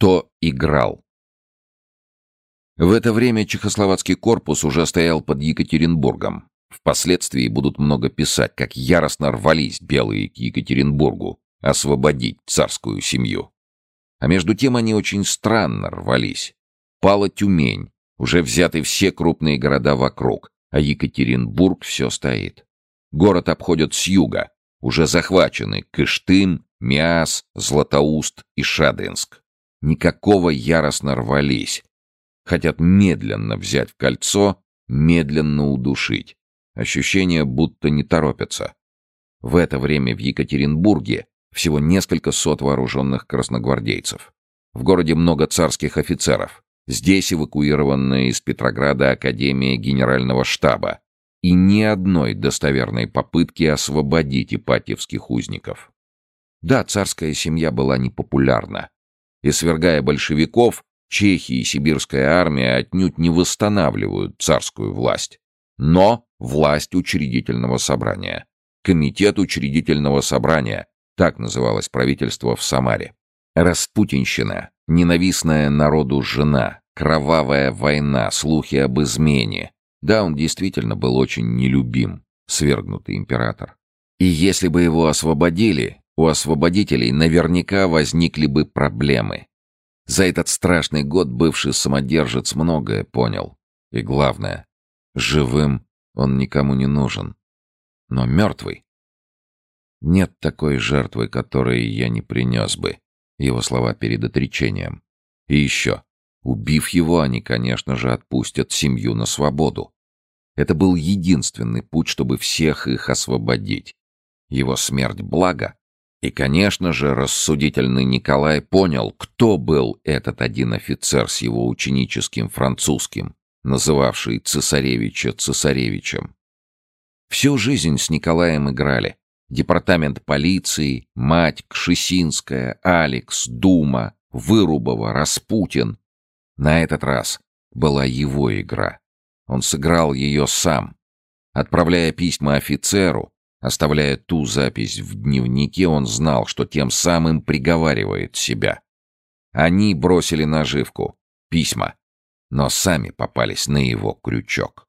Кто играл? В это время чехословацкий корпус уже стоял под Екатеринбургом. Впоследствии будут много писать, как яростно рвались белые к Екатеринбургу освободить царскую семью. А между тем они очень странно рвались. Пала Тюмень, уже взяты все крупные города вокруг, а Екатеринбург все стоит. Город обходят с юга, уже захвачены Кыштым, Миас, Златоуст и Шадринск. Никакого яростно рвались. Хотят медленно взять в кольцо, медленно удушить. Ощущение, будто не торопятся. В это время в Екатеринбурге всего несколько сот вооруженных красногвардейцев. В городе много царских офицеров. Здесь эвакуированная из Петрограда Академия Генерального штаба. И ни одной достоверной попытки освободить ипатьевских узников. Да, царская семья была непопулярна. И свергая большевиков, чехи и сибирская армия отнюдь не восстанавливают царскую власть. Но власть учредительного собрания. Комитет учредительного собрания, так называлось правительство в Самаре. Распутинщина, ненавистная народу жена, кровавая война, слухи об измене. Да, он действительно был очень нелюбим, свергнутый император. И если бы его освободили, у освободителей наверняка возникли бы проблемы. За этот страшный год бывший самодержец многое понял. И главное, живым он никому не нужен. Но мертвый. Нет такой жертвы, которой я не принес бы. Его слова перед отречением. И еще. Убив его, они, конечно же, отпустят семью на свободу. Это был единственный путь, чтобы всех их освободить. Его смерть — благо. И, конечно же, рассудительный Николай понял, кто был этот один офицер с его ученическим французским, называвший цесаревича цесаревичем. Всю жизнь с Николаем играли. Департамент полиции, мать, Кшесинская, Алекс, Дума, Вырубова, Распутин. На этот раз была его игра. Он сыграл ее сам. Отправляя письма офицеру, оставляя ту запись в дневнике, он знал, что тем самым приговаривает себя. Они бросили наживку, письма, но сами попались на его крючок.